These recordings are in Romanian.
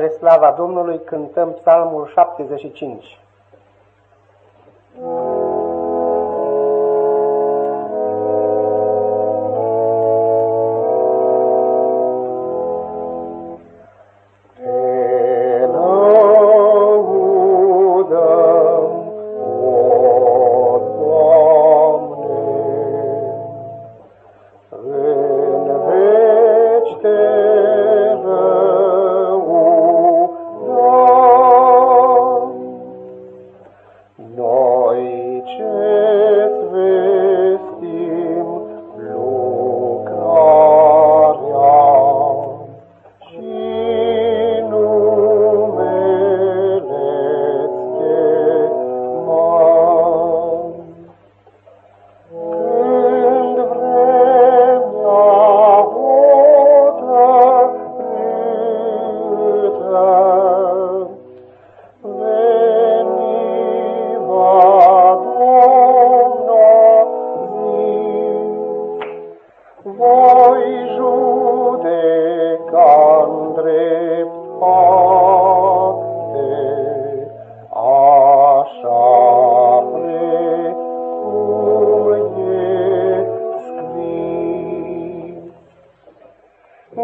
Spre slava Domnului cântăm psalmul 75.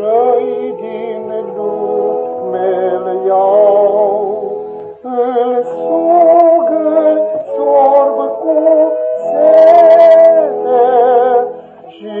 răi din lumele iau, îl sugă, sorb cu sete și